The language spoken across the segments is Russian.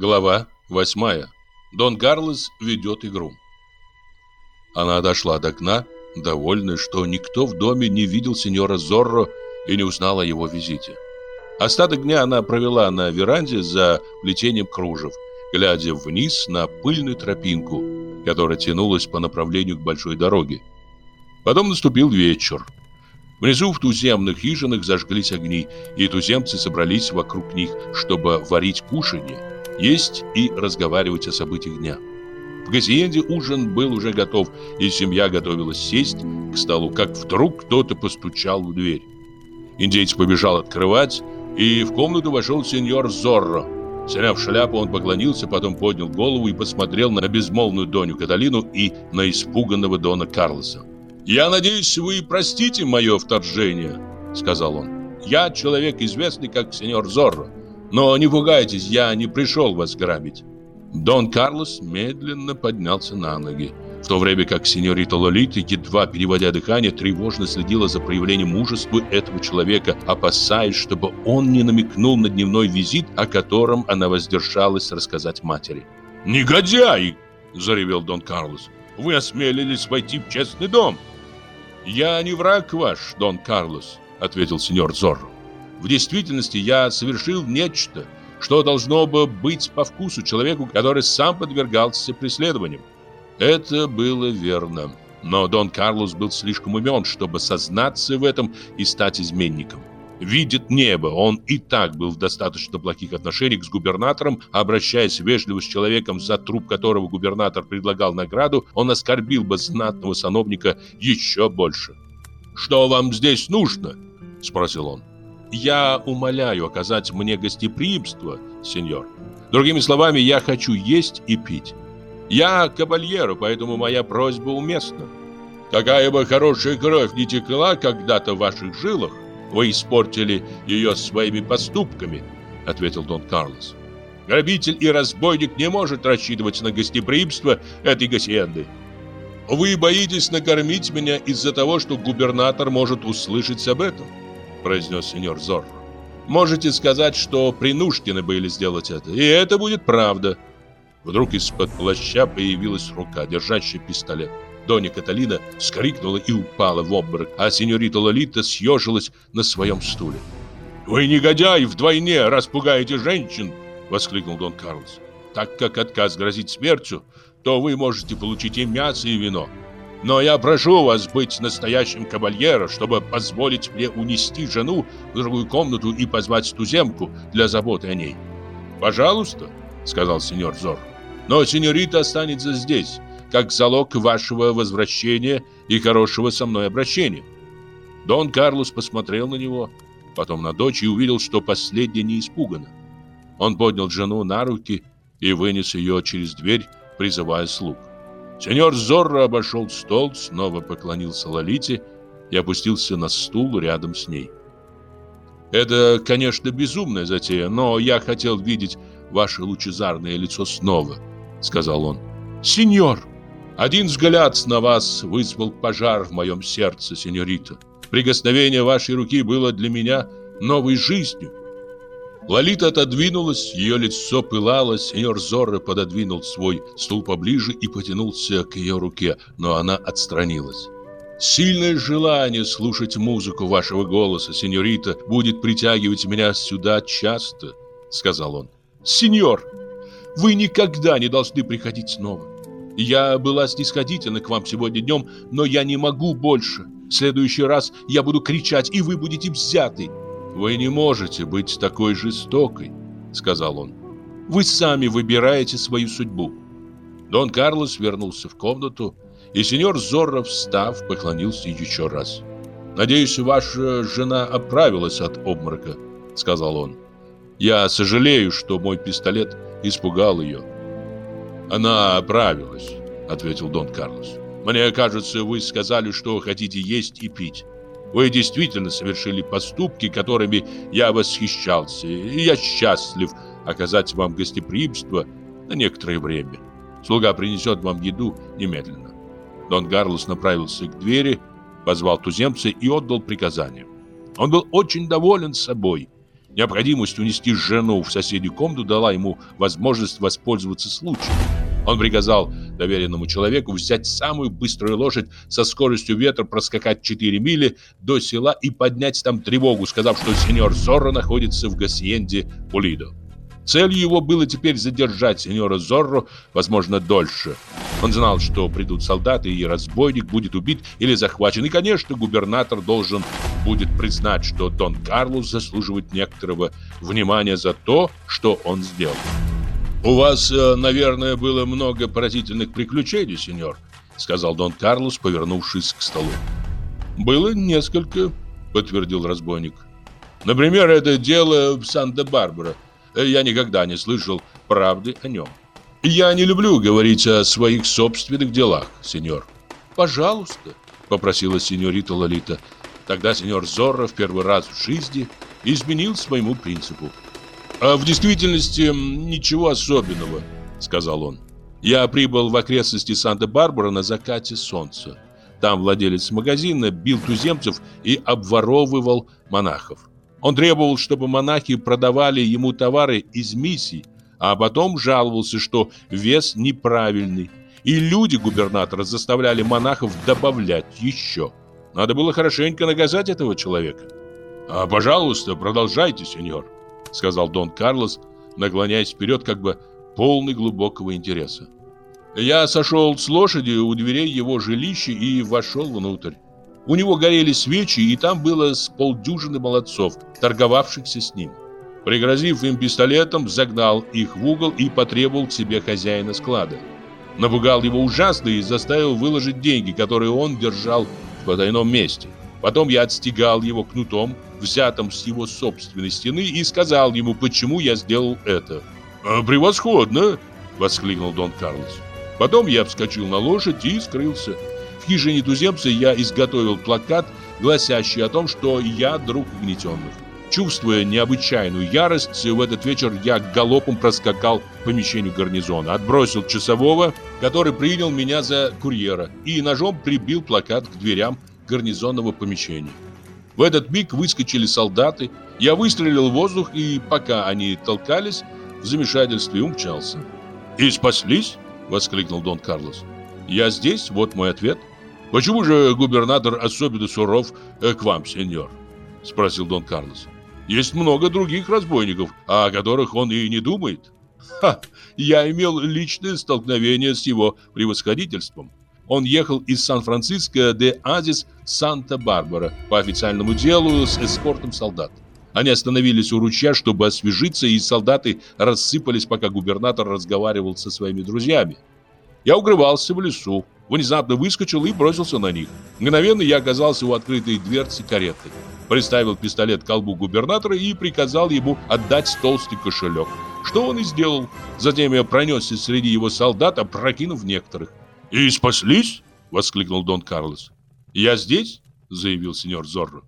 Глава 8. Дон Карлос ведет игру. Она дошла до окна, довольная, что никто в доме не видел сеньора Зорро и не узнал о его визите. Остаток дня она провела на веранде за плетением кружев, глядя вниз на пыльную тропинку, которая тянулась по направлению к большой дороге. Потом наступил вечер. Внизу в туземных хижинах зажглись огни, и туземцы собрались вокруг них, чтобы варить кушанье есть и разговаривать о событиях дня. В Гасиенде ужин был уже готов, и семья готовилась сесть к столу, как вдруг кто-то постучал в дверь. Индейец побежал открывать, и в комнату вошел сеньор Зорро. Сняв шляпу, он поклонился, потом поднял голову и посмотрел на безмолвную Доню Каталину и на испуганного Дона Карлоса. «Я надеюсь, вы простите мое вторжение», — сказал он. «Я человек известный как сеньор Зорро. Но не пугайтесь, я не пришел вас грабить. Дон Карлос медленно поднялся на ноги, в то время как сеньорита Лолита, едва переводя дыхание, тревожно следила за проявлением мужества этого человека, опасаясь, чтобы он не намекнул на дневной визит, о котором она воздержалась рассказать матери. «Негодяй!» – заревел Дон Карлос. «Вы осмелились войти в честный дом!» «Я не враг ваш, Дон Карлос», – ответил сеньор Зорро. В действительности я совершил нечто, что должно бы быть по вкусу человеку, который сам подвергался преследованиям. Это было верно. Но Дон Карлос был слишком умен, чтобы сознаться в этом и стать изменником. Видит небо, он и так был в достаточно плохих отношениях с губернатором, обращаясь вежливо с человеком, за труп которого губернатор предлагал награду, он оскорбил бы знатного сановника еще больше. «Что вам здесь нужно?» – спросил он. Я умоляю оказать мне гостеприимство, сеньор. Другими словами, я хочу есть и пить. Я кабальеро, поэтому моя просьба уместна. Какая бы хорошая кровь не текла когда-то в ваших жилах, вы испортили ее своими поступками, ответил Дон Карлос. Грабитель и разбойник не может рассчитывать на гостеприимство этой гасьенды. Вы боитесь накормить меня из-за того, что губернатор может услышать об этом произнес сеньор Зорро. Можете сказать, что принуждены были сделать это, и это будет правда. Вдруг из-под плаща появилась рука, держащая пистолет. Доня Каталина вскрикнула и упала в обморок, а сеньорита Лолита съежилась на своем стуле. «Вы негодяй вдвойне распугаете женщин!» — воскликнул Дон Карлос. «Так как отказ грозит смертью, то вы можете получить и мясо, и вино. Но я прошу вас быть настоящим кавальеро, чтобы позволить мне унести жену в другую комнату и позвать туземку для заботы о ней. Пожалуйста, сказал сеньор Зор. Но сеньорита останется здесь, как залог вашего возвращения и хорошего со мной обращения. Дон Карлос посмотрел на него, потом на дочь и увидел, что последняя не испугана. Он поднял жену на руки и вынес ее через дверь, призывая слуг. Сеньор Зорро обошел стол, снова поклонился Лолите и опустился на стул рядом с ней. «Это, конечно, безумная затея, но я хотел видеть ваше лучезарное лицо снова», — сказал он. «Сеньор, один взгляд на вас вызвал пожар в моем сердце, сеньорита. Прикосновение вашей руки было для меня новой жизнью. Лолита отодвинулась, ее лицо пылало, сеньор Зорро пододвинул свой стул поближе и потянулся к ее руке, но она отстранилась. «Сильное желание слушать музыку вашего голоса, сеньорита, будет притягивать меня сюда часто», — сказал он. «Сеньор, вы никогда не должны приходить снова. Я была снисходительна к вам сегодня днем, но я не могу больше. В следующий раз я буду кричать, и вы будете взяты». «Вы не можете быть такой жестокой», — сказал он. «Вы сами выбираете свою судьбу». Дон Карлос вернулся в комнату, и сеньор Зорро, встав, поклонился еще раз. «Надеюсь, ваша жена оправилась от обморока», — сказал он. «Я сожалею, что мой пистолет испугал ее». «Она оправилась», — ответил Дон Карлос. «Мне кажется, вы сказали, что хотите есть и пить». Вы действительно совершили поступки, которыми я восхищался, и я счастлив оказать вам гостеприимство на некоторое время. Слуга принесет вам еду немедленно. Дон Гарлос направился к двери, позвал туземца и отдал приказание. Он был очень доволен собой. Необходимость унести жену в соседнюю комнату дала ему возможность воспользоваться случаем. Он приказал доверенному человеку взять самую быструю лошадь со скоростью ветра, проскакать 4 мили до села и поднять там тревогу, сказав, что сеньор Зорро находится в гасиенде Пулидо. Целью его было теперь задержать сеньора Зорро, возможно, дольше. Он знал, что придут солдаты, и разбойник будет убит или захвачен. И, конечно, губернатор должен будет признать, что Дон Карлос заслуживает некоторого внимания за то, что он сделал. «У вас, э, наверное, было много поразительных приключений, сеньор», сказал Дон Карлос, повернувшись к столу. «Было несколько», подтвердил разбойник. «Например, это дело в Санта-Барбара. Я никогда не слышал правды о нем». «Я не люблю говорить о своих собственных делах, сеньор». «Пожалуйста», попросила сеньорита Лолита. Тогда сеньор Зорро в первый раз в жизни изменил своему принципу. «А в действительности ничего особенного», — сказал он. «Я прибыл в окрестности Санта-Барбара на закате солнца. Там владелец магазина бил туземцев и обворовывал монахов. Он требовал, чтобы монахи продавали ему товары из миссий, а потом жаловался, что вес неправильный. И люди губернатора заставляли монахов добавлять еще. Надо было хорошенько наказать этого человека. «А, пожалуйста, продолжайте, сеньор», — сказал Дон Карлос, наклоняясь вперед, как бы полный глубокого интереса. Я сошел с лошади у дверей его жилища и вошел внутрь. У него горели свечи, и там было с полдюжины молодцов, торговавшихся с ним. Пригрозив им пистолетом, загнал их в угол и потребовал к себе хозяина склада. Напугал его ужасно и заставил выложить деньги, которые он держал в потайном месте. Потом я отстегал его кнутом, взятым с его собственной стены, и сказал ему, почему я сделал это. «А, «Превосходно!» — воскликнул Дон Карлос. Потом я вскочил на лошадь и скрылся. В хижине туземца я изготовил плакат, гласящий о том, что я друг угнетенных. Чувствуя необычайную ярость, в этот вечер я галопом проскакал к помещению гарнизона, отбросил часового, который принял меня за курьера, и ножом прибил плакат к дверям гарнизонного помещения. В этот миг выскочили солдаты, я выстрелил в воздух, и пока они толкались, в замешательстве умчался. «И спаслись?» — воскликнул Дон Карлос. «Я здесь, вот мой ответ. Почему же губернатор особенно суров э, к вам, сеньор?» — спросил Дон Карлос. «Есть много других разбойников, о которых он и не думает». «Ха! Я имел личное столкновение с его превосходительством. Он ехал из Сан-Франциско де Азис Санта-Барбара по официальному делу с эскортом солдат. Они остановились у ручья, чтобы освежиться, и солдаты рассыпались, пока губернатор разговаривал со своими друзьями. Я укрывался в лесу, внезапно выскочил и бросился на них. Мгновенно я оказался у открытой дверцы кареты. Приставил пистолет к колбу губернатора и приказал ему отдать толстый кошелек. Что он и сделал. Затем я пронесся среди его солдат, опрокинув некоторых. «И спаслись?» — воскликнул Дон Карлос. «Я здесь?» — заявил сеньор Зорро.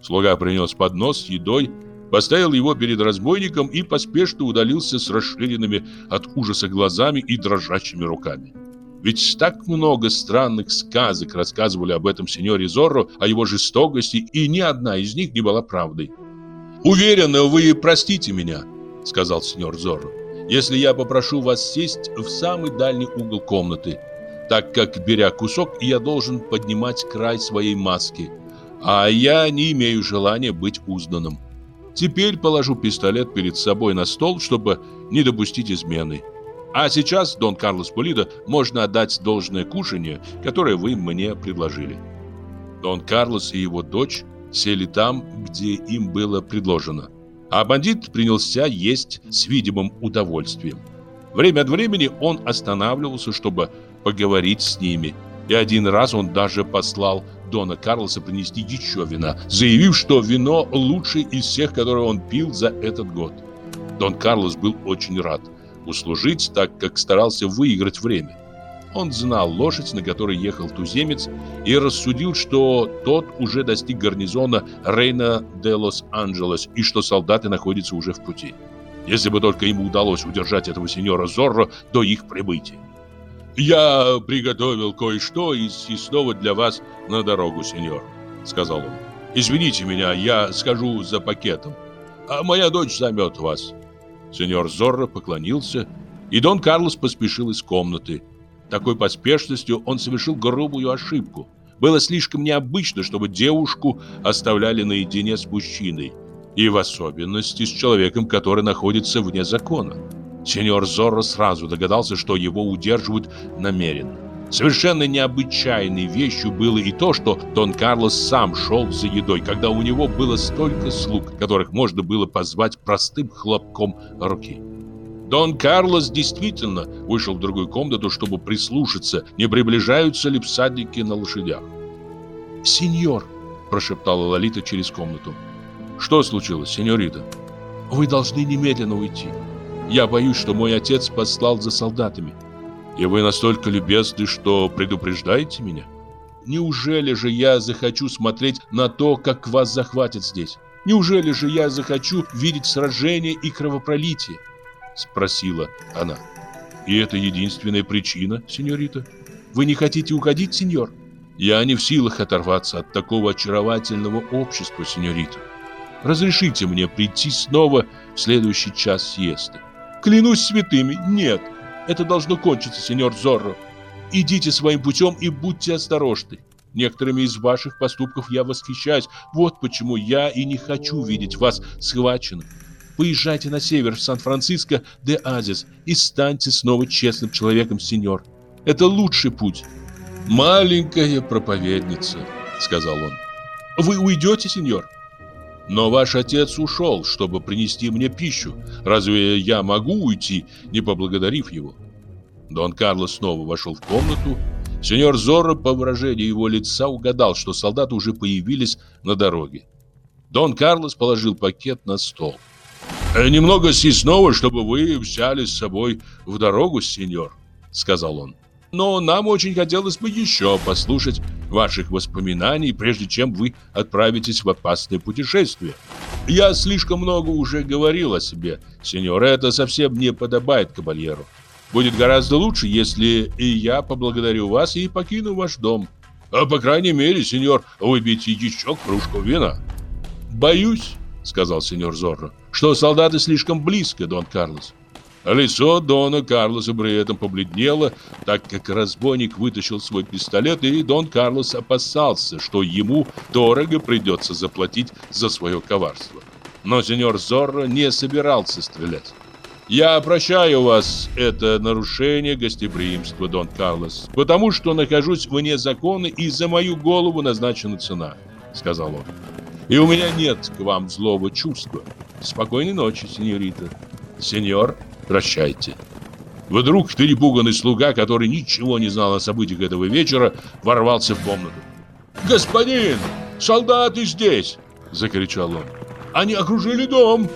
Слуга принес поднос с едой, поставил его перед разбойником и поспешно удалился с расширенными от ужаса глазами и дрожащими руками. Ведь так много странных сказок рассказывали об этом сеньоре Зорро, о его жестокости, и ни одна из них не была правдой. «Уверен, вы простите меня», — сказал сеньор Зорро, «если я попрошу вас сесть в самый дальний угол комнаты так как, беря кусок, я должен поднимать край своей маски, а я не имею желания быть узнанным. Теперь положу пистолет перед собой на стол, чтобы не допустить измены. А сейчас, Дон Карлос Пулидо, можно отдать должное кушанье, которое вы мне предложили. Дон Карлос и его дочь сели там, где им было предложено. А бандит принялся есть с видимым удовольствием. Время от времени он останавливался, чтобы поговорить с ними. И один раз он даже послал Дона Карлоса принести еще вина, заявив, что вино лучшее из всех, которые он пил за этот год. Дон Карлос был очень рад услужить, так как старался выиграть время. Он знал лошадь, на которой ехал туземец, и рассудил, что тот уже достиг гарнизона Рейна де Лос-Анджелес и что солдаты находятся уже в пути. Если бы только ему удалось удержать этого сеньора Зорро до их прибытия. «Я приготовил кое-что из съестного для вас на дорогу, сеньор», — сказал он. «Извините меня, я схожу за пакетом. а моя дочь займет вас». Сеньор Зорро поклонился, и Дон Карлос поспешил из комнаты. Такой поспешностью он совершил грубую ошибку. Было слишком необычно, чтобы девушку оставляли наедине с мужчиной, и в особенности с человеком, который находится вне закона. Сеньор Зорро сразу догадался, что его удерживают намеренно. Совершенно необычайной вещью было и то, что Дон Карлос сам шел за едой, когда у него было столько слуг, которых можно было позвать простым хлопком руки. Дон Карлос действительно вышел в другую комнату, чтобы прислушаться, не приближаются ли всадники на лошадях. «Сеньор!» – прошептала Лолита через комнату. «Что случилось, сеньорита?» «Вы должны немедленно уйти. Я боюсь, что мой отец послал за солдатами». «И вы настолько любезны, что предупреждаете меня?» «Неужели же я захочу смотреть на то, как вас захватят здесь? Неужели же я захочу видеть сражение и кровопролитие?» Спросила она. «И это единственная причина, сеньорита? Вы не хотите уходить, сеньор?» «Я не в силах оторваться от такого очаровательного общества, сеньорита. Разрешите мне прийти снова в следующий час съезда». «Клянусь святыми, нет. Это должно кончиться, сеньор Зорро. Идите своим путем и будьте осторожны. Некоторыми из ваших поступков я восхищаюсь. Вот почему я и не хочу видеть вас схваченным. Поезжайте на север, в Сан-Франциско де Азис, и станьте снова честным человеком, сеньор. Это лучший путь. Маленькая проповедница, сказал он. Вы уйдете, сеньор? Но ваш отец ушел, чтобы принести мне пищу. Разве я могу уйти, не поблагодарив его? Дон Карлос снова вошел в комнату. Сеньор Зорро по выражению его лица угадал, что солдаты уже появились на дороге. Дон Карлос положил пакет на стол. Э, «Немного съестного, чтобы вы взяли с собой в дорогу, сеньор», — сказал он. «Но нам очень хотелось бы еще послушать ваших воспоминаний, прежде чем вы отправитесь в опасное путешествие. Я слишком много уже говорил о себе, сеньор, это совсем не подобает кабальеру. Будет гораздо лучше, если и я поблагодарю вас и покину ваш дом. А по крайней мере, сеньор, выпейте еще кружку вина». «Боюсь», — сказал сеньор Зорро, — «что солдаты слишком близко, Дон Карлос». Лицо Дона Карлоса при этом побледнело, так как разбойник вытащил свой пистолет, и Дон Карлос опасался, что ему дорого придется заплатить за свое коварство. Но сеньор Зорро не собирался стрелять. «Я прощаю вас это нарушение гостеприимства, Дон Карлос, потому что нахожусь вне закона и за мою голову назначена цена», — сказал он. И у меня нет к вам злого чувства. Спокойной ночи, сеньорита. Сеньор, прощайте. Вдруг перепуганный слуга, который ничего не знал о событиях этого вечера, ворвался в комнату. «Господин! Солдаты здесь!» – закричал он. «Они окружили дом!»